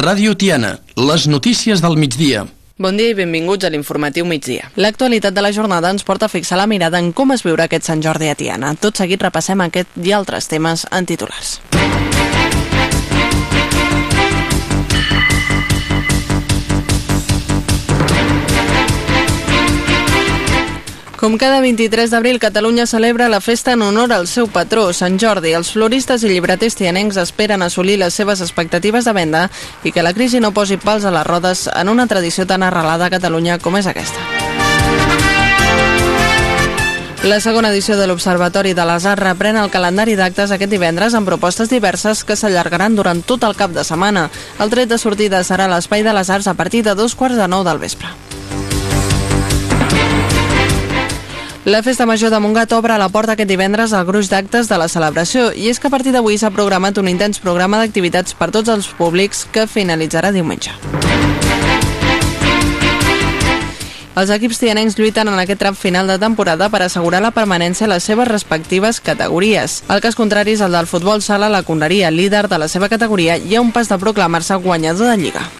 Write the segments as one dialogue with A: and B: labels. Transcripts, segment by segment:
A: Ràdio Tiana, les notícies del migdia.
B: Bon dia i benvinguts a l'informatiu migdia. L'actualitat de la jornada ens porta a fixar la mirada en com es viurà aquest Sant Jordi a Tiana. Tot seguit repassem aquest i altres temes en titulars. Com cada 23 d'abril, Catalunya celebra la festa en honor al seu patró, Sant Jordi. Els floristes i llibreters tianencs esperen assolir les seves expectatives de venda i que la crisi no posi pals a les rodes en una tradició tan arrelada a Catalunya com és aquesta. La segona edició de l'Observatori de les Arts reprèn el calendari d'actes aquest divendres amb propostes diverses que s'allargaran durant tot el cap de setmana. El tret de sortida serà l'Espai de les Arts a partir de dos quarts de nou del vespre. La Festa Major de Montgat obre la porta aquest divendres al gruix d'actes de la celebració i és que a partir d'avui s'ha programat un intens programa d'activitats per tots els públics que finalitzarà diumenge. Els equips tianencs lluiten en aquest tram final de temporada per assegurar la permanència a les seves respectives categories. El cas contrari és el del futbol sala, la Conreria, líder de la seva categoria, i a un pas de proclamar-se guanyador de Lliga.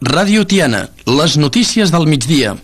A: Ràdio Tiana, les notícies del migdia.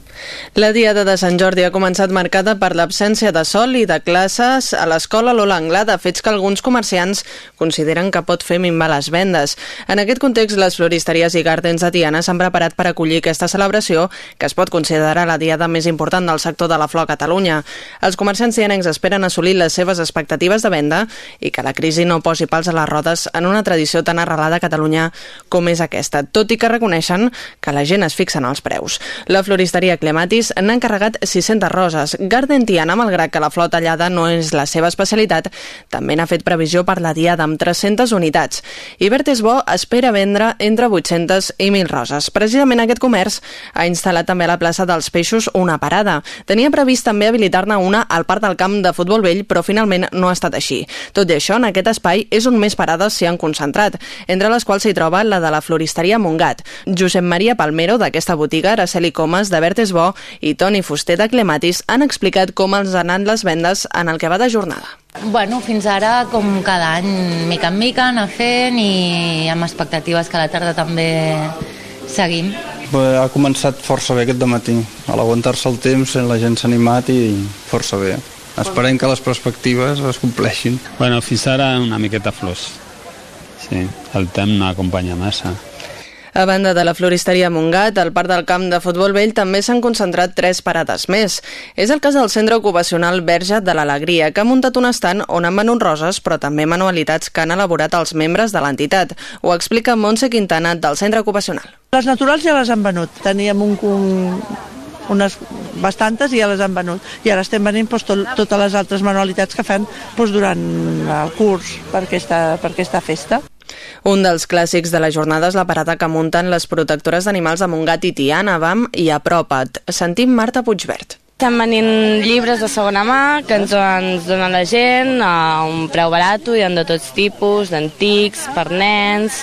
B: La Diada de Sant Jordi ha començat marcada per l'absència de sol i de classes a l'escola Lola Anglada, fets que alguns comerciants consideren que pot fer minvar les vendes. En aquest context, les floristeries i gardens de Tiana s'han preparat per acollir aquesta celebració, que es pot considerar la diada més important del sector de la flor a Catalunya. Els comerciants tianencs esperen assolir les seves expectatives de venda i que la crisi no posi pals a les rodes en una tradició tan arrelada a Catalunya com és aquesta, tot i que reconeixen que la gent es fixa en els preus. La floristeria Clematis n'ha encarregat 600 roses. Garden Tiana, malgrat que la flor tallada no és la seva especialitat, també n'ha fet previsió per la diada amb 300 unitats. I Bo espera vendre entre 800 i 1.000 roses. Precisament aquest comerç ha instal·lat també a la plaça dels Peixos una parada. Tenia previst també habilitar-ne una al Parc del Camp de Futbol Vell, però finalment no ha estat així. Tot i això, en aquest espai és on més parades s'hi han concentrat, entre les quals s'hi troba la de la floristeria Montgat. Josep Maria Palmero, d'aquesta botiga, Araceli Comas, de Bertes I Toni Fuster de Clematis han explicat com els han anat les vendes en el que va de jornada.
C: Bueno, fins ara, com cada any, mica en mica, anar fent i amb expectatives que a la tarda també seguim.
D: Ha començat força bé aquest matí. A l'aguantar-se el temps, la gent s'ha animat i força bé. Esperem que les perspectives es compleixin.
E: Bueno, fins ara una miqueta flors. Sí, el temps no acompanya massa.
B: A banda de la floristeria Montgat, al Parc del Camp de Futbol Vell també s'han concentrat tres parades més. És el cas del Centre Ocupacional Verge de l'Alegria, que ha muntat un estant on han venut roses, però també manualitats que han elaborat els membres de l'entitat. Ho explica Montse Quintana, del Centre Ocupacional.
F: Les naturals ja les han venut. Teníem un, un unes bastantes i ja les han venut. I ara estem venint doncs, tot, totes les altres manualitats que fan doncs, durant el curs per aquesta, per aquesta festa.
B: Un dels clàssics de la jornada és la parada que munten les protectores d'animals de Montgat i Tiana, vam i apropa't. Sentim Marta Puigbert.
G: Estan venint llibres de segona mà que ens, ens donen la gent a un preu barat, hi ha de tots tipus, d'antics, per nens,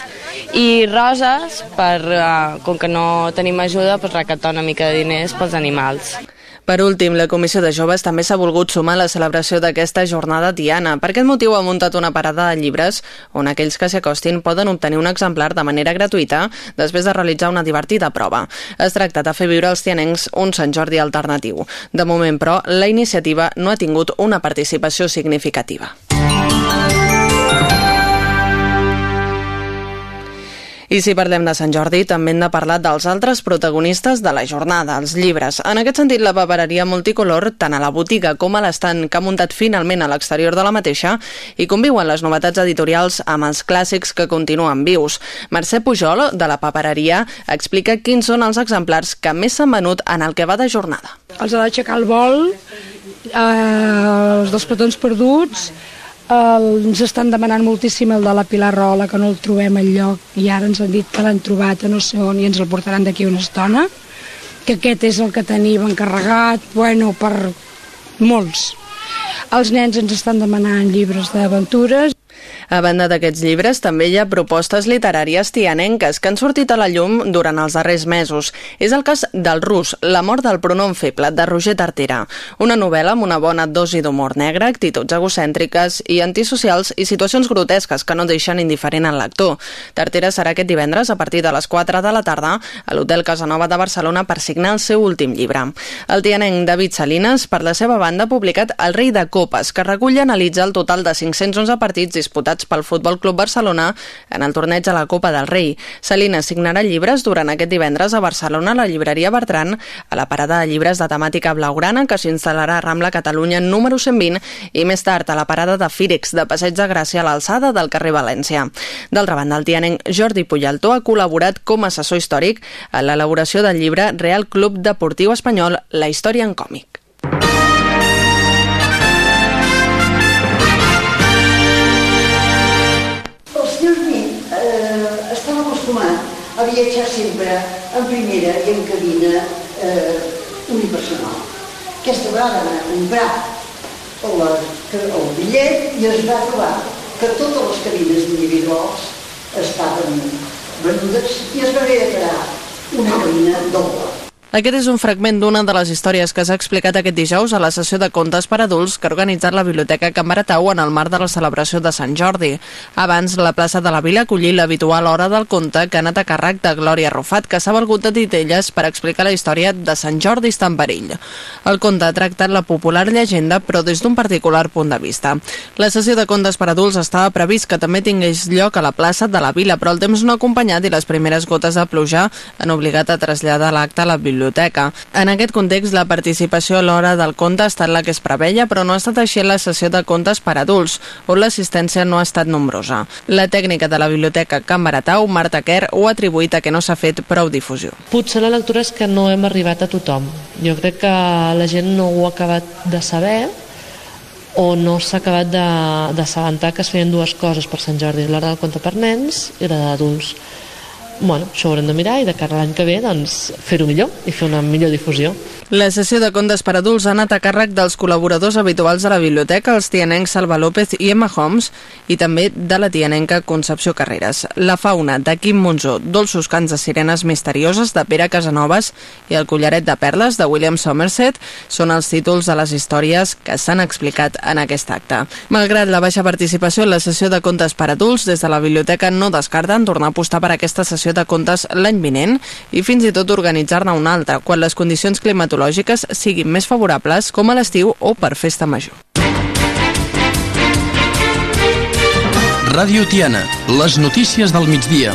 G: i roses, per, uh, com que no tenim ajuda, pues, recaptar una mica de diners pels animals.
B: Per últim, la Comissió de Joves també s'ha volgut sumar a la celebració d'aquesta jornada diana. Per aquest motiu ha muntat una parada de llibres on aquells que s'hi acostin poden obtenir un exemplar de manera gratuïta després de realitzar una divertida prova. Es tracta de fer viure als tianencs un Sant Jordi alternatiu. De moment, però, la iniciativa no ha tingut una participació significativa. I si parlem de Sant Jordi, també hem de parlar dels altres protagonistes de la jornada, els llibres. En aquest sentit, la papereria multicolor, tant a la botiga com a l'estant que ha muntat finalment a l'exterior de la mateixa, i conviuen les novetats editorials amb els clàssics que continuen vius. Mercè Pujol, de la papereria, explica quins són els exemplars que més s'han venut en el que va de jornada.
H: Els ha d'aixecar el vol, eh, els dels petons perduts, el, ens estan demanant moltíssim el de la Pilar Rola, que no el trobem al lloc, i ara ens han dit que l'han trobat a no sé on i ens el portaran d'aquí una estona, que aquest és el que tenim encarregat, bueno, per molts. Els nens ens estan demanant llibres d'aventures.
B: A banda d'aquests llibres, també hi ha propostes literàries tianenques que han sortit a la llum durant els darrers mesos. És el cas del Rus, La mort del pronom feble, de Roger Tartera. Una novel·la amb una bona dosi d'humor negre, actituds egocèntriques i antisocials i situacions grotesques que no deixen indiferent al lector. Tartera serà aquest divendres a partir de les 4 de la tarda a l'Hotel Casanova de Barcelona per signar el seu últim llibre. El tianenc David Salinas, per la seva banda, ha publicat El rei de copes, que recull i analitza el total de 511 partits disputats pel Futbol Club Barcelona en el torneig a la Copa del Rei. Salinas signarà llibres durant aquest divendres a Barcelona a la llibreria Bertran, a la parada de llibres de temàtica blaugrana que s'instal·larà a Rambla Catalunya número 120 i més tard a la parada de Fírex de Passeig de Gràcia a l'alçada del carrer València. D'altra banda, el tianenc Jordi Puyaltó ha col·laborat com a assessor històric a l'elaboració del llibre Real Club Deportiu Espanyol, la història en còmic.
I: A viatjar sempre en primera i en cabina eh, unipersonal. Aquesta vegada va comprar el, el bitllet i es va trobar que totes les cabines individuals estaven venudes i es va haver de quedar una cabina doble.
B: Aquest és un fragment d'una de les històries que s'ha explicat aquest dijous a la sessió de contes per adults que ha organitzat la Biblioteca Can Baratau en el marc de la celebració de Sant Jordi. Abans, la plaça de la Vila acollí l'habitual hora del conte que ha anat a càrrec de Glòria Rufat, que s'ha valgut de titelles per explicar la història de Sant Jordi està en perill. El conte ha tractat la popular llegenda, però des d'un particular punt de vista. La sessió de contes per adults estava previst que també tingués lloc a la plaça de la Vila, però el temps no ha acompanyat i les primeres gotes de pluja han obligat a traslladar l'acte a la biblioteca biblioteca. En aquest context, la participació a l'hora del conte ha estat la que es preveia, però no ha estat així la sessió de contes per adults, on l'assistència no ha estat nombrosa. La tècnica de la biblioteca Can Baratau, Marta Kerr, ho ha atribuït a que no s'ha fet prou difusió.
J: Potser la lectura és que no hem arribat a tothom. Jo crec que la gent no ho ha acabat de saber o no s'ha acabat d'assabentar que es feien dues coses per Sant Jordi, l'hora del conte per nens i la d'adults bueno, això ho haurem de mirar i de cara a l'any que ve doncs, fer-ho millor i fer una millor difusió.
B: La sessió de contes per adults ha anat a càrrec dels col·laboradors habituals de la biblioteca, els tianencs Salva López i Emma Homs, i també de la tianenca Concepció Carreras. La fauna de Quim Monzó, dolços cants de sirenes misterioses de Pere Casanovas i el collaret de perles de William Somerset són els títols de les històries que s'han explicat en aquest acte. Malgrat la baixa participació en la sessió de contes per adults, des de la biblioteca no descarten tornar a apostar per aquesta sessió de comptes l'any vinent i fins i tot organitzar-ne una altra quan les condicions climatològiques siguin més favorables com a l'estiu o per festa major.
A: Ràdio Tiana, les notícies del migdia.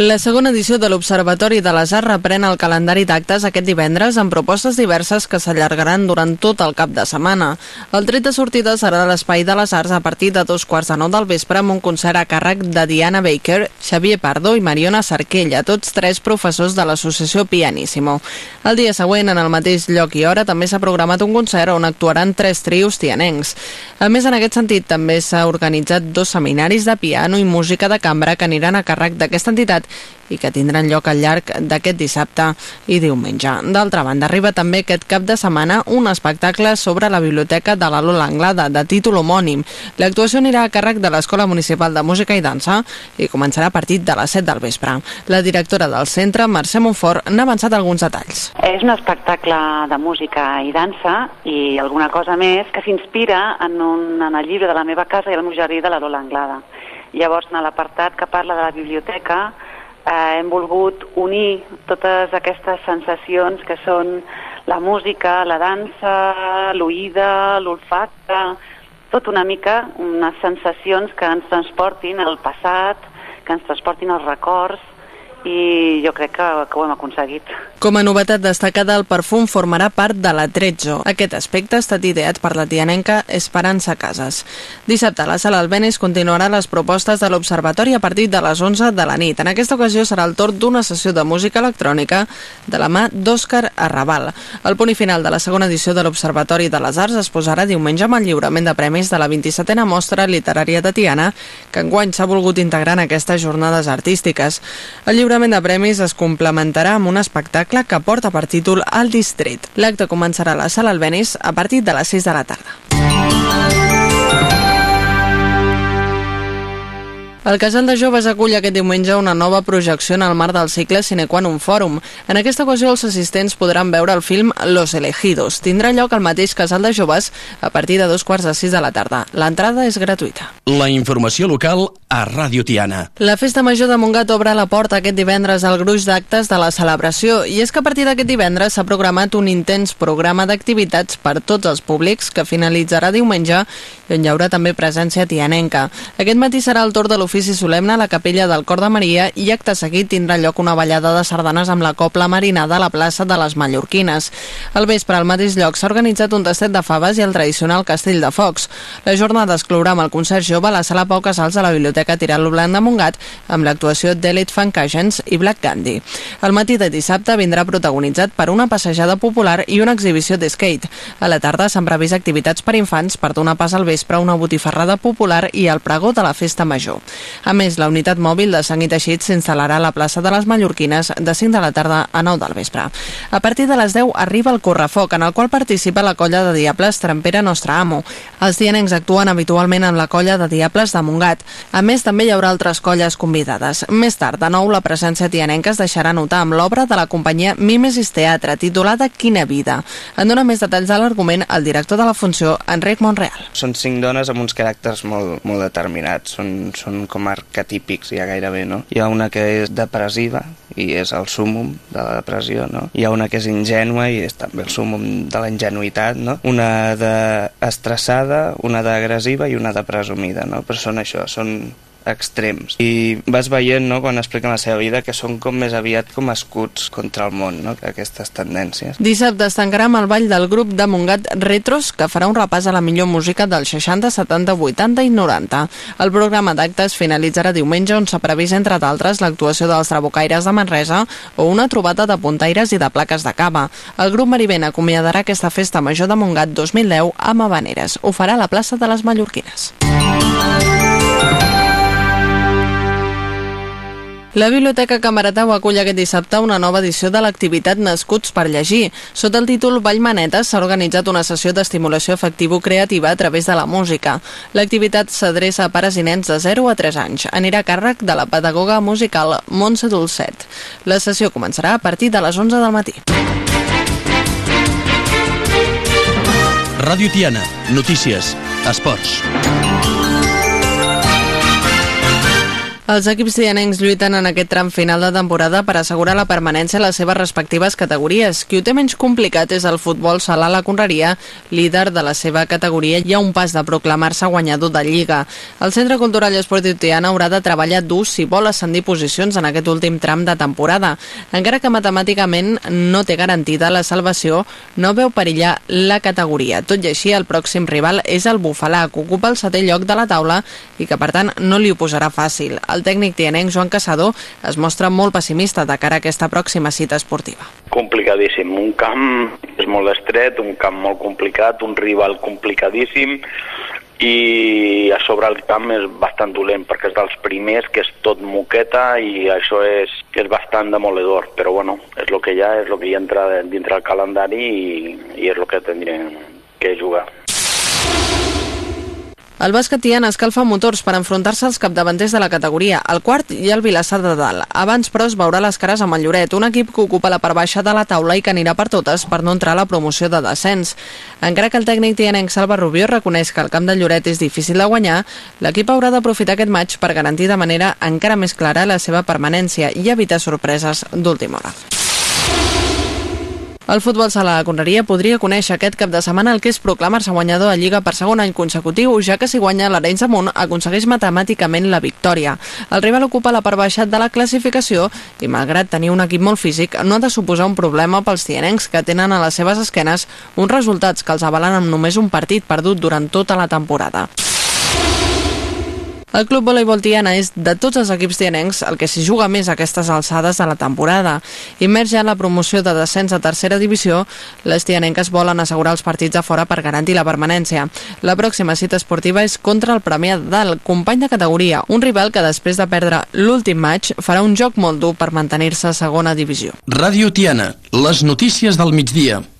B: La segona edició de l'Observatori de les Arts reprèn el calendari d'actes aquest divendres amb propostes diverses que s'allargaran durant tot el cap de setmana. El tret de sortida serà l'Espai de les Arts a partir de dos quarts de nou del vespre amb un concert a càrrec de Diana Baker, Xavier Pardo i Mariona Sarquella, tots tres professors de l'associació Pianissimo. El dia següent, en el mateix lloc i hora, també s'ha programat un concert on actuaran tres trios tianencs. A més, en aquest sentit, també s'ha organitzat dos seminaris de piano i música de cambra que aniran a càrrec d'aquesta entitat i que tindran lloc al llarg d'aquest dissabte i diumenge. D'altra banda, arriba també aquest cap de setmana un espectacle sobre la biblioteca de la Lola Anglada, de títol homònim. L'actuació anirà a càrrec de l'Escola Municipal de Música i Dansa i començarà a partir de les 7 del vespre. La directora del centre, Mercè Montfort, n'ha avançat alguns detalls.
K: És un espectacle de música i dansa i alguna cosa més que s'inspira en, un, en el llibre de la meva casa i el meu jardí de la Lola Anglada. Llavors, en l'apartat que parla de la biblioteca, eh, hem volgut unir totes aquestes sensacions que són la música, la dansa, l'oïda, l'olfacte, tot una mica unes sensacions que ens transportin al passat, que ens transportin als records i jo crec que, que ho hem aconseguit.
B: Com a novetat destacada, el perfum formarà part de la Trezzo. Aquest aspecte ha estat ideat per la tianenca Esperança Casas. Dissabte a la sala Albenis continuarà les propostes de l'Observatori a partir de les 11 de la nit. En aquesta ocasió serà el torn d'una sessió de música electrònica de la mà d'Òscar Arrabal. El punt final de la segona edició de l'Observatori de les Arts es posarà diumenge amb el lliurament de premis de la 27a Mostra Literària de Tiana, que enguany s'ha volgut integrar en aquestes jornades artístiques. El lliurament de premis es complementarà amb un espectacle que porta per títol El Distret. L'acte començarà a la sala Albenis a partir de les 6 de la tarda. El Casal de Joves acull aquest diumenge una nova projecció en el marc del cicle Cine Quantum Forum. En aquesta ocasió els assistents podran veure el film Los Elegidos. Tindrà lloc al mateix Casal de Joves a partir de dos quarts de sis de la tarda. L'entrada és gratuïta.
A: La informació local a Ràdio Tiana.
B: La Festa Major de Montgat obre la porta aquest divendres al gruix d'actes de la celebració i és que a partir d'aquest divendres s'ha programat un intens programa d'activitats per tots els públics que finalitzarà diumenge i on hi haurà també presència tianenca. Aquest matí serà el torn de l'ofici solemne a la capella del Cor de Maria i acte seguit tindrà lloc una ballada de sardanes amb la copla marinada a la plaça de les Mallorquines. Al vespre, al mateix lloc, s'ha organitzat un tastet de faves i el tradicional castell de focs. La jornada es clourà amb el concert jove a la sala Pau Casals de la Biblioteca Tirant-lo Blanc de Montgat amb l'actuació d'Elite Funk Agents i Black Gandhi. El matí de dissabte vindrà protagonitzat per una passejada popular i una exhibició de skate. A la tarda s'han previst activitats per infants per donar pas al vespre una botifarrada popular i el pregó de la festa major. A més, la unitat mòbil de sang i teixit s'instal·larà a la plaça de les Mallorquines de 5 de la tarda a 9 del vespre. A partir de les 10 arriba el Correfoc, en el qual participa la colla de Diables Trampera Nostre Amo. Els dianencs actuen habitualment en la colla de Diables de Montgat. A més, també hi haurà altres colles convidades. Més tard, de nou, la presència tianenca es deixarà notar amb l'obra de la companyia Mimesis Teatre, titulada Quina vida. En dona més detalls de l'argument el director de la funció, Enric Monreal.
L: Són cinc dones amb uns caràcters molt, molt determinats, són, són com arquetípics ja gairebé, no? Hi ha una que és depressiva i és el súmum de la depressió, no? Hi ha una que és ingènua i és també el súmum de la ingenuïtat, no? Una de estressada, una d'agressiva i una de presumida, no? Però són això, són extrems. I vas veient, no, quan expliquen la seva vida, que són com més aviat com escuts contra el món, no?, aquestes tendències.
B: Dissabte es tancarà amb el ball del grup de Montgat Retros, que farà un repàs a la millor música dels 60, 70, 80 i 90. El programa d'actes finalitzarà diumenge, on s'ha previst, entre d'altres, l'actuació dels Trabucaires de Manresa o una trobada de puntaires i de plaques de cava. El grup Marivent acomiadarà aquesta festa major de Montgat 2010 amb Habaneres. Ho farà a la plaça de les Mallorquines. La Biblioteca Camaratau acull aquest dissabte una nova edició de l'activitat Nascuts per llegir. Sota el títol Ball Manetes s'ha organitzat una sessió d'estimulació efectivo-creativa a través de la música. L'activitat s'adreça a pares i nens de 0 a 3 anys. Anirà a càrrec de la pedagoga musical Montse Dolcet. La sessió començarà a partir de les 11 del matí.
A: Ràdio Tiana. Notícies. Esports.
B: Els equips tianencs lluiten en aquest tram final de temporada per assegurar la permanència a les seves respectives categories. Qui ho té menys complicat és el futbol sala la Conreria, líder de la seva categoria i a un pas de proclamar-se guanyador de Lliga. El Centre Cultural i Esportiu Tiana haurà de treballar dur si vol ascendir posicions en aquest últim tram de temporada. Encara que matemàticament no té garantida la salvació, no veu perillar la categoria. Tot i així, el pròxim rival és el Bufalà, que ocupa el setè lloc de la taula i que, per tant, no li ho posarà fàcil. El tècnic tianenc Joan Caçador es mostra molt pessimista de cara a aquesta pròxima cita esportiva.
M: Complicadíssim. Un camp és molt estret, un camp molt complicat, un rival complicadíssim i a sobre el camp és bastant dolent perquè és dels primers que és tot moqueta i això és, és bastant demoledor però bueno, és el que hi ha, és el que hi entra dintre el calendari i, i és el que tindrem que jugar.
B: El bàsquet Tiana escalfa motors per enfrontar-se als capdavanters de la categoria. El quart i el Vilassar de Dalt. Abans, però, es veurà les cares amb el Lloret, un equip que ocupa la part baixa de la taula i que anirà per totes per no entrar a la promoció de descens. Encara que el tècnic tianenc Salva Rubió reconeix que el camp del Lloret és difícil de guanyar, l'equip haurà d'aprofitar aquest maig per garantir de manera encara més clara la seva permanència i evitar sorpreses d'última hora. El futbol sala de Conreria podria conèixer aquest cap de setmana el que és proclamar-se guanyador de Lliga per segon any consecutiu, ja que si guanya l'Arenys Amunt aconsegueix matemàticament la victòria. El rival ocupa la part baixa de la classificació i, malgrat tenir un equip molt físic, no ha de suposar un problema pels tianencs que tenen a les seves esquenes uns resultats que els avalen amb només un partit perdut durant tota la temporada. El Club Voleibol Tiana és, de tots els equips tianencs, el que s'hi juga més a aquestes alçades de la temporada. Immers ja en la promoció de descens a tercera divisió, les tianenques volen assegurar els partits a fora per garantir la permanència. La pròxima cita esportiva és contra el Premià de Dalt, company de categoria, un rival que després de perdre l'últim maig farà un joc molt dur per mantenir-se a segona divisió.
A: Ràdio Tiana. Les notícies del migdia.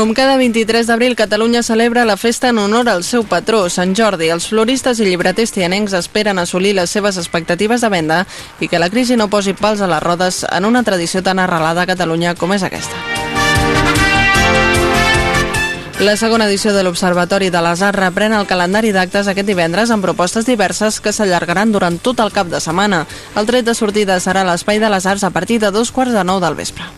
B: Com cada 23 d'abril, Catalunya celebra la festa en honor al seu patró, Sant Jordi. Els floristes i llibreters tianencs esperen assolir les seves expectatives de venda i que la crisi no posi pals a les rodes en una tradició tan arrelada a Catalunya com és aquesta. La segona edició de l'Observatori de les Arts reprèn el calendari d'actes aquest divendres amb propostes diverses que s'allargaran durant tot el cap de setmana. El tret de sortida serà l'Espai de les Arts a partir de dos quarts de nou del vespre.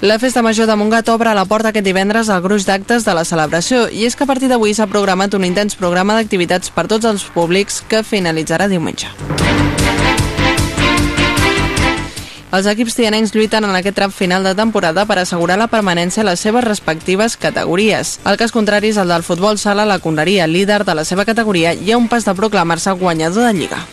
B: La Festa Major de Montgat obre la porta aquest divendres al gruix d'actes de la celebració i és que a partir d'avui s'ha programat un intens programa d'activitats per tots els públics que finalitzarà diumenge. Els equips tianencs lluiten en aquest tram final de temporada per assegurar la permanència a les seves respectives categories. El cas contrari és el del futbol sala la Conreria, líder de la seva categoria, i a un pas de proclamar-se guanyador de Lliga.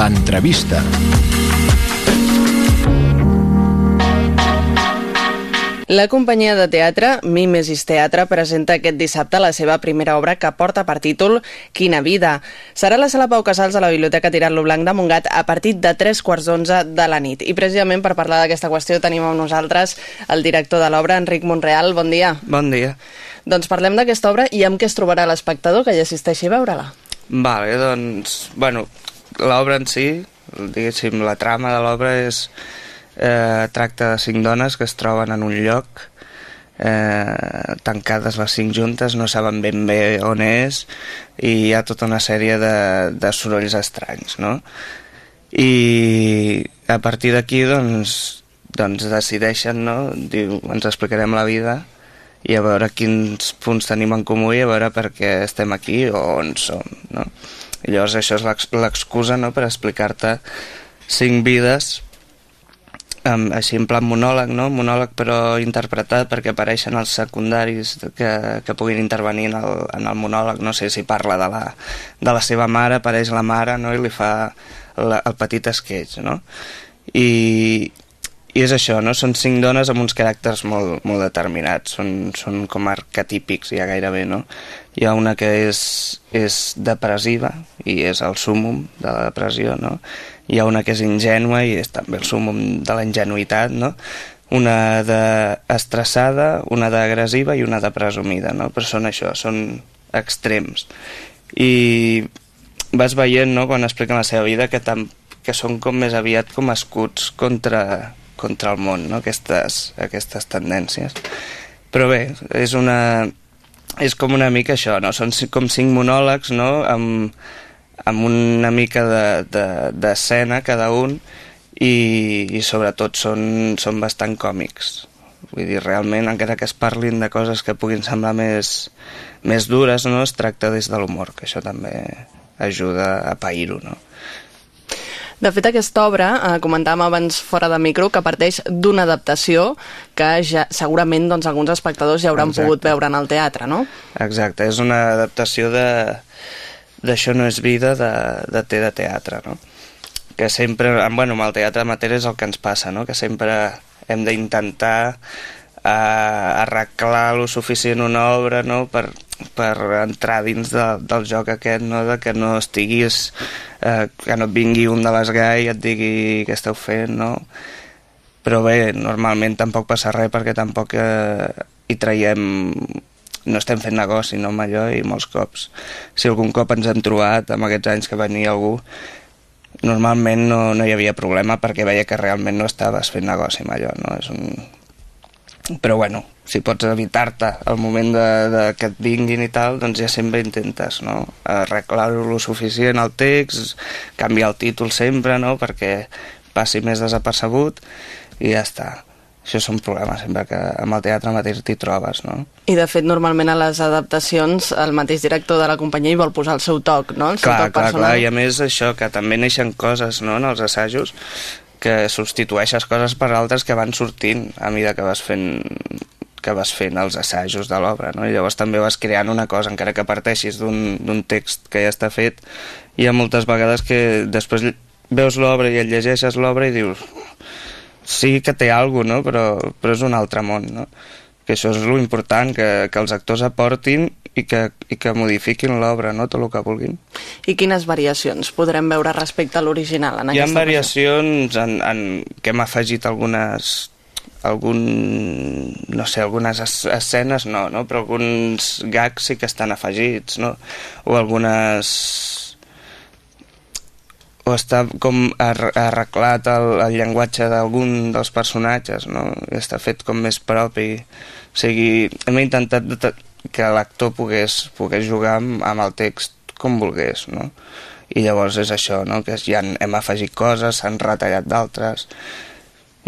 N: L'entrevista.
B: La companyia de teatre Mimesis Teatre presenta aquest dissabte la seva primera obra que porta per títol Quina vida. Serà a la sala Pau Casals a la Biblioteca Tirant-lo Blanc de Montgat a partir de tres quarts d'onze de la nit. I precisament per parlar d'aquesta qüestió tenim amb nosaltres el director de l'obra, Enric Monreal. Bon dia.
L: Bon dia.
B: Doncs parlem d'aquesta obra i amb què es trobarà l'espectador que hi assisteixi a veure-la.
L: Vale, doncs, bueno, l'obra en si, diguéssim, la trama de l'obra és eh, tracta de cinc dones que es troben en un lloc eh, tancades les cinc juntes, no saben ben bé on és i hi ha tota una sèrie de, de sorolls estranys, no? I a partir d'aquí, doncs, doncs decideixen, no? Diu, ens explicarem la vida i a veure quins punts tenim en comú i a veure per què estem aquí o on som, no? I llavors això és l'excusa no, per explicar-te cinc vides um, així en plan monòleg, no? monòleg però interpretat perquè apareixen els secundaris que, que puguin intervenir en el, en el monòleg, no sé si parla de la, de la seva mare, apareix la mare no? i li fa la, el petit esquetx no? I, i és això, no? són cinc dones amb uns caràcters molt, molt determinats, són, són com arquetípics ja gairebé, no? Hi ha una que és, és depressiva i és el súmum de la depressió, no? Hi ha una que és ingènua i és també el súmum de la ingenuïtat, no? Una de estressada, una d'agressiva i una de presumida, no? Però són això, són extrems. I vas veient, no?, quan expliquen la seva vida, que, tam, que són com més aviat com escuts contra, contra el món, no? aquestes, aquestes tendències. Però bé, és una, és com una mica això, no? Són com cinc monòlegs, no?, amb, amb una mica d'escena de, de, cada un i, i sobretot són, són bastant còmics. Vull dir, realment, encara que es parlin de coses que puguin semblar més, més dures, no? es tracta des de l'humor, que això també ajuda a pair-ho, no?
B: De fet, aquesta obra, eh, comentàvem abans fora de micro, que parteix d'una adaptació que ja, segurament doncs, alguns espectadors ja hauran Exacte. pogut veure en el teatre, no?
L: Exacte, és una adaptació de d'això no és vida de, de té de teatre, no? Que sempre, bueno, amb el teatre amateur és el que ens passa, no? Que sempre hem d'intentar eh, arreglar lo suficient una obra, no? Per, per entrar dins de, del joc aquest, no? de que no estiguis, eh, que no et vingui un de l'esgai i et digui què esteu fent, no? Però bé, normalment tampoc passa res perquè tampoc eh, hi traiem no estem fent negoci no, amb allò i molts cops si algun cop ens hem trobat amb aquests anys que venia algú normalment no, no hi havia problema perquè veia que realment no estaves fent negoci amb allò no? és un, però bueno, si pots evitar-te el moment de, de que et vinguin i tal, doncs ja sempre intentes no? arreglar-ho lo suficient al text, canviar el títol sempre no? perquè passi més desapercebut i ja està. això és un problema sempre que amb el teatre mateix t'hi trobes, no?
B: I de fet, normalment a les adaptacions el mateix director de la companyia hi vol posar el seu toc, no? El seu
L: clar,
B: toc
L: clar,
B: personal.
L: clar, i a més això, que també neixen coses no, en els assajos que substitueixes coses per altres que van sortint a mesura que vas fent que vas fent els assajos de l'obra, no? I llavors també vas creant una cosa, encara que parteixis d'un text que ja està fet, hi ha moltes vegades que després veus l'obra i et llegeixes l'obra i dius sí que té alguna no? però, però és un altre món, no? Que això és lo important, que, que els actors aportin i que, i que modifiquin l'obra, no? Tot el que vulguin.
B: I quines variacions podrem veure respecte a l'original
L: Hi ha variacions en, en, que hem afegit algunes algun, no sé, algunes es- escenes no, no, però alguns gags sí que estan afegits, no? O algunes o està com ar- arreglat el, el llenguatge d'algun dels personatges, no? Està fet com més propi. O sigui, hem intentat que l'actor pogués, pogués jugar amb, amb el text com volgués, no? I llavors és això, no? Que ja hem afegit coses, s'han retallat d'altres,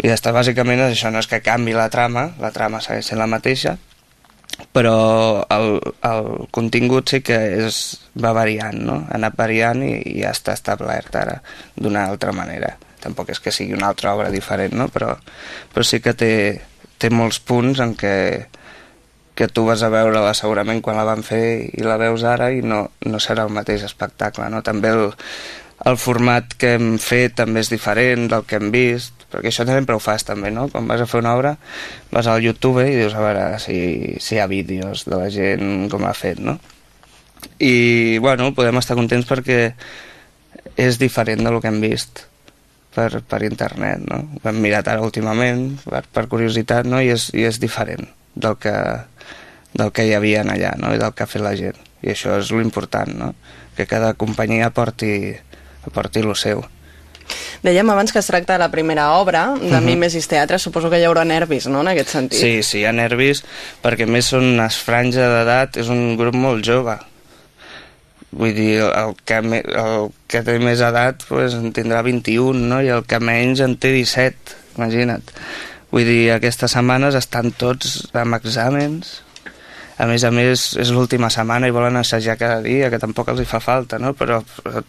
L: i està, bàsicament és això, no és que canvi la trama, la trama segueix sent la mateixa, però el, el contingut sí que és, va variant, no? Ha anat variant i, i ja està establert ara d'una altra manera. Tampoc és que sigui una altra obra diferent, no? Però, però sí que té, té molts punts en què, que tu vas a veure-la segurament quan la van fer i la veus ara i no, no serà el mateix espectacle, no? També el, el format que hem fet també és diferent del que hem vist, perquè això sempre ho fas també, no? Quan vas a fer una obra vas al YouTube i dius a veure si, si hi ha vídeos de la gent com l'ha fet, no? I, bueno, podem estar contents perquè és diferent del que hem vist per, per internet, no? Ho hem mirat ara últimament, per, per curiositat, no? I és, I és diferent del que, del que hi havia allà, no? I del que ha fet la gent. I això és lo important, no? Que cada companyia aporti, aporti lo seu.
B: Dèiem abans que es tracta de la primera obra de
L: Mhm.
B: Mi Mesis Teatre, suposo que hi haurà nervis, no?, en aquest sentit.
L: Sí, sí, hi ha nervis, perquè més són unes franja d'edat, és un grup molt jove. Vull dir, el que, me, el que té més edat pues, en tindrà 21, no? i el que menys en té 17, imagina't. Vull dir, aquestes setmanes estan tots amb exàmens, a més a més és l'última setmana i volen assajar cada dia, que tampoc els hi fa falta, no? però,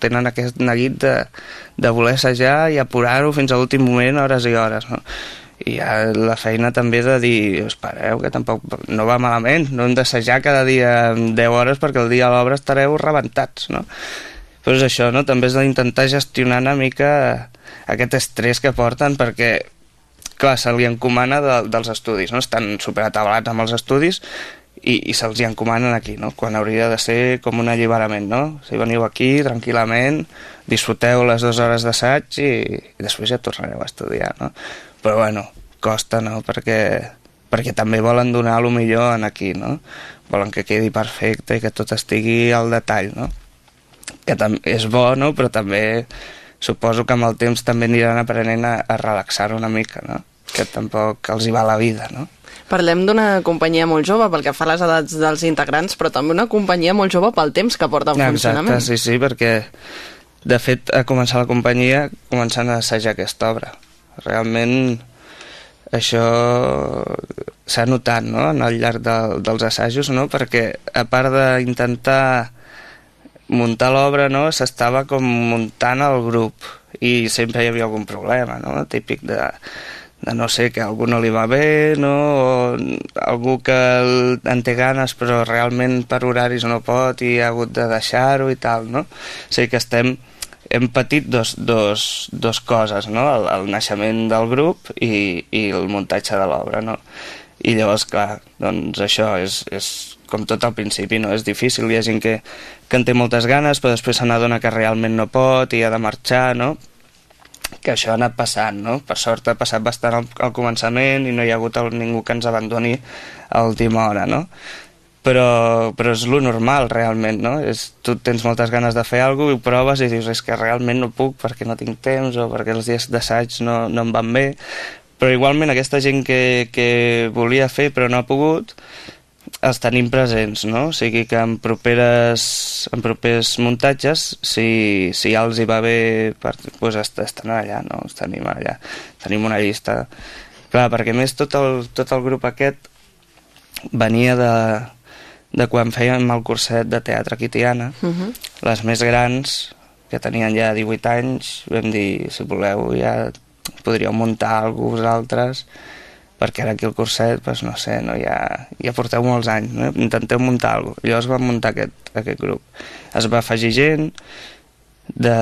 L: tenen aquest neguit de, de voler assajar i apurar-ho fins a l'últim moment, hores i hores. No? I hi ha la feina també de dir, espereu, que tampoc no va malament, no hem d'assajar cada dia 10 hores perquè el dia a l'obra estareu rebentats, no? Però és això, no? També és d'intentar gestionar una mica aquest estrès que porten perquè clar, se li encomana de, dels estudis, no? Estan superatabalats amb els estudis i, i se'ls hi encomanen aquí, no? Quan hauria de ser com un alliberament, no? Si veniu aquí tranquil·lament, disfruteu les dues hores d'assaig i, i després ja tornareu a estudiar, no? Però bueno, costa, no? Perquè, perquè també volen donar el millor en aquí, no? Volen que quedi perfecte i que tot estigui al detall, no? Que és bo, no? Però també suposo que amb el temps també aniran aprenent a, a relaxar una mica, no? Que tampoc els hi va la vida, no?
B: Parlem d'una companyia molt jove pel que fa a les edats dels integrants, però també una companyia molt jove pel temps que porta en funcionament.
L: Exacte, sí, sí, perquè de fet a començar la companyia començant a assajar aquesta obra. Realment això s'ha notat no? en el llarg de, dels assajos, no? perquè a part d'intentar muntar l'obra no? s'estava com muntant el grup i sempre hi havia algun problema, no? típic de, de no sé, que a algú no li va bé, no? o algú que en té ganes però realment per horaris no pot i ha hagut de deixar-ho i tal, no? O sigui que estem, hem patit dos, dos, dos coses, no? El, el naixement del grup i, i el muntatge de l'obra, no? I llavors, clar, doncs això és, és com tot al principi, no? És difícil, hi ha gent que, que en té moltes ganes, però després se n'adona que realment no pot i ha de marxar, no? Que això ha anat passant, no? Per sort ha passat bastant al, al començament i no hi ha hagut ningú que ens abandoni a última hora, no? Però, però és lo normal, realment, no? És, tu tens moltes ganes de fer alguna cosa ho proves i dius, és que realment no puc perquè no tinc temps o perquè els dies d'assaig no, no em van bé. Però igualment aquesta gent que, que volia fer però no ha pogut, els tenim presents, no? O sigui que en properes, en propers muntatges, si, si ja els hi va bé, per, doncs est estan allà, no? Els tenim allà. Tenim una llista Clar, perquè més tot el, tot el grup aquest venia de, de quan fèiem el curset de teatre aquí a Tiana.
B: Uh -huh.
L: Les més grans, que tenien ja 18 anys, vam dir, si voleu, ja podríeu muntar alguna cosa vosaltres, perquè ara aquí el curset, doncs no sé, no, ja, ja porteu molts anys, no? intenteu muntar alguna cosa. Llavors vam muntar aquest, aquest grup. Es va afegir gent de,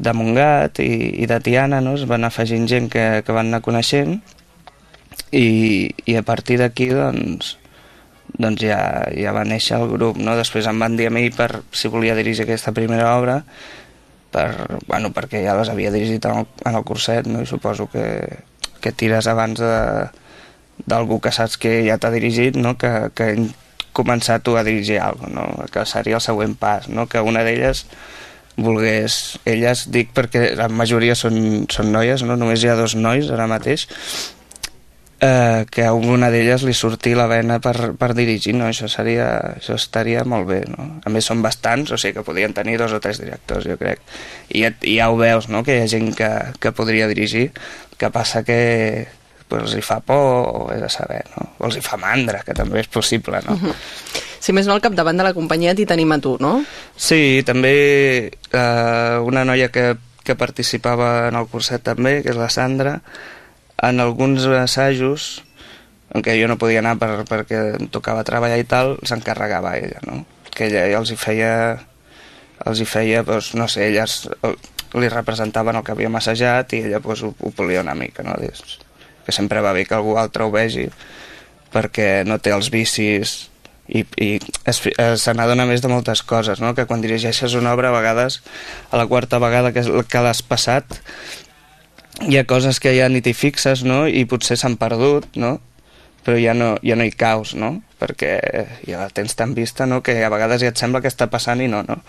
L: de Montgat i, i de Tiana, no? es van afegint gent que, que van anar coneixent i, i a partir d'aquí doncs, doncs ja, ja va néixer el grup, no? Després em van dir a mi per si volia dirigir aquesta primera obra, per, bueno, perquè ja les havia dirigit en el, en el curset, no? I suposo que, que tires abans d'algú que saps que ja t'ha dirigit, no? Que, que hem començat tu a dirigir alguna cosa, no? Que seria el següent pas, no? Que una d'elles volgués... Elles, dic perquè la majoria són, són noies, no? Només hi ha dos nois ara mateix, eh, que a alguna d'elles li surti la vena per, per dirigir, no? Això, seria, això estaria molt bé, no? A més són bastants, o sigui que podrien tenir dos o tres directors, jo crec. I ja, i ja ho veus, no?, que hi ha gent que, que podria dirigir, que passa que pues, els hi fa por o és a saber, no? O els hi fa mandra, que també és possible, no?
B: Uh -huh. Si més no, al capdavant de la companyia t'hi tenim a tu, no?
L: Sí, també eh, una noia que, que participava en el curset també, que és la Sandra, en alguns assajos en què jo no podia anar per, perquè em tocava treballar i tal, s'encarregava ella, no? Que ella, ella els hi feia els hi feia, doncs, no sé, elles li representaven el que havíem assajat i ella doncs, ho, ho polia una mica, no? Dius, que sempre va bé que algú altre ho vegi perquè no té els vicis i, i se n'adona més de moltes coses, no? que quan dirigeixes una obra a vegades, a la quarta vegada que, que l'has passat hi ha coses que ja ni t'hi fixes no? i potser s'han perdut no? però ja no, ja no hi caus no? perquè ja la tens tan vista no? que a vegades ja et sembla que està passant i no, no?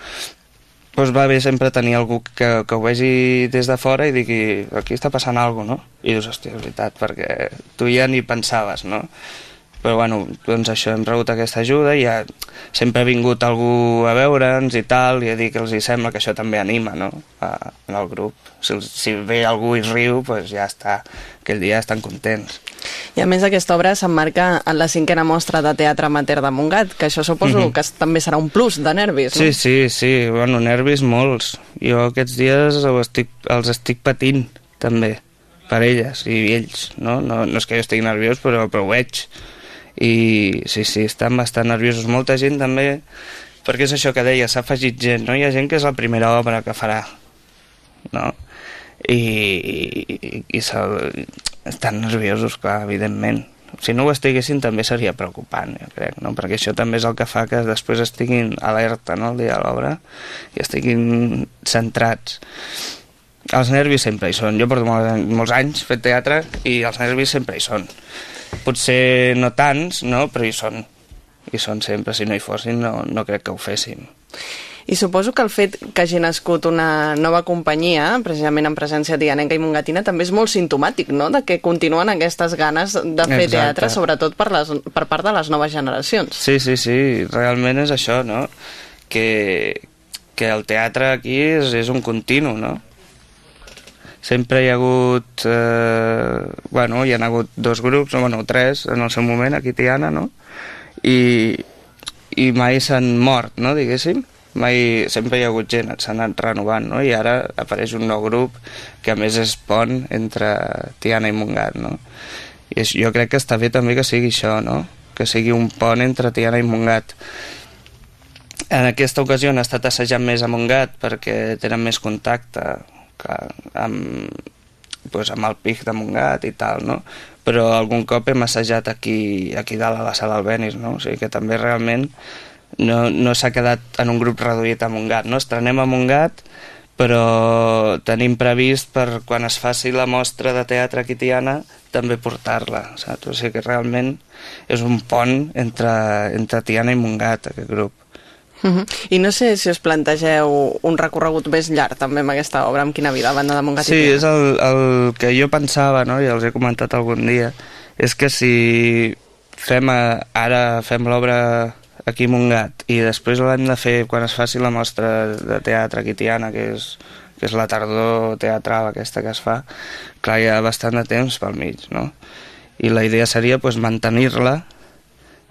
L: doncs va bé sempre tenir algú que, que ho vegi des de fora i digui aquí està passant alguna cosa, no? I dius, hòstia, és veritat, perquè tu ja ni pensaves, no? Però bueno, doncs això, hem rebut aquesta ajuda i ja sempre ha vingut algú a veure'ns i tal, i a dir que els hi sembla que això també anima, no?, a, en el grup. Si, si ve algú i riu, doncs ja està, aquell dia estan contents.
B: I a més aquesta obra s'emmarca en la cinquena mostra de teatre amateur de Montgat, que això suposo mm -hmm. que també serà un plus de nervis, no?
L: Sí, sí, sí, bueno, nervis molts. Jo aquests dies estic, els estic patint, també, per elles i ells, no? No, no és que jo estigui nerviós, però, però ho veig. I sí, sí, estan bastant nerviosos. Molta gent també, perquè és això que deia, s'ha afegit gent, no? Hi ha gent que és la primera obra que farà, no? i, i, i estan nerviosos, clar, evidentment. Si no ho estiguessin també seria preocupant, jo crec, no? perquè això també és el que fa que després estiguin alerta no? el dia de l'obra i estiguin centrats. Els nervis sempre hi són. Jo porto molts, molts anys fent teatre i els nervis sempre hi són. Potser no tants, no? però hi són. Hi són sempre. Si no hi fossin, no, no crec que ho féssim.
B: I suposo que el fet que hagi nascut una nova companyia, precisament en presència dianenca i mongatina, també és molt sintomàtic, no?, de que continuen aquestes ganes de fer Exacte. teatre, sobretot per, les, per part de les noves generacions.
L: Sí, sí, sí, realment és això, no?, que, que el teatre aquí és, és un continu, no?, sempre hi ha hagut eh, bueno, hi ha hagut dos grups, o bueno, tres en el seu moment aquí Tiana, no? I, i mai s'han mort, no, diguéssim mai, sempre hi ha hagut gent, s'ha anat renovant, no? I ara apareix un nou grup que a més és pont entre Tiana i Montgat, no? I jo crec que està bé també que sigui això, no? Que sigui un pont entre Tiana i Montgat. En aquesta ocasió han estat assajant més a Montgat perquè tenen més contacte que amb, pues, amb el pic de Montgat i tal, no? Però algun cop hem assajat aquí, aquí dalt a la sala Albenis, no? O sigui que també realment no, no s'ha quedat en un grup reduït a Montgat, no? Estrenem a Montgat, però tenim previst per quan es faci la mostra de teatre quitiana també portar-la? O sigui que realment és un pont entre, entre Tiana i Montgat, aquest grup.
B: Uh -huh. I no sé si us plantegeu un recorregut més llarg també amb aquesta obra, amb quina vida, a banda de Montgat
L: sí,
B: Tiana.
L: és el, el que jo pensava, no? i els he comentat algun dia, és que si fem a, ara fem l'obra aquí a Montgat i després l'hem de fer quan es faci la mostra de teatre quitiana que és que és la tardor teatral aquesta que es fa, clar, hi ha bastant de temps pel mig, no? I la idea seria pues, mantenir-la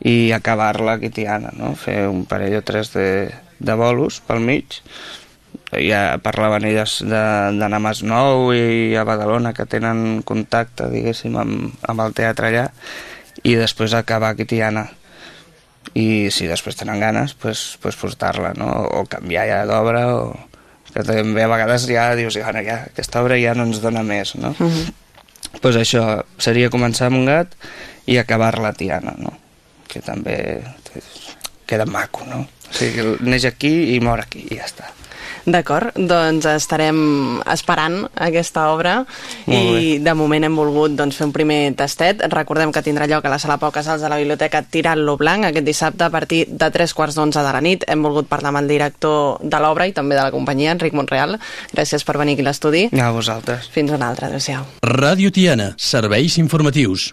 L: i acabar-la aquí Tiana, no? Fer un parell o tres de, de bolos pel mig, ja parlaven elles d'anar a Masnou i a Badalona que tenen contacte diguéssim amb, amb el teatre allà i després acabar aquí Tiana i si després tenen ganes pues, pues portar-la no? o canviar ja d'obra o que també a vegades ja dius ja, ja, aquesta obra ja no ens dona més no? Uh -huh. pues això seria començar amb un gat i acabar la Tiana no? Que també queda maco no? o sigui, neix aquí i mor aquí i ja està
B: D'acord, doncs estarem esperant aquesta obra i de moment hem volgut doncs, fer un primer tastet. Recordem que tindrà lloc a la sala Pau Casals de la Biblioteca Tirant-lo Blanc aquest dissabte a partir de tres quarts d'onze de la nit. Hem volgut parlar amb el director de l'obra i també de la companyia, Enric Montreal. Gràcies per venir aquí a l'estudi.
L: A vosaltres.
B: Fins una altra. Adéu-siau.
A: Ràdio Tiana, serveis informatius.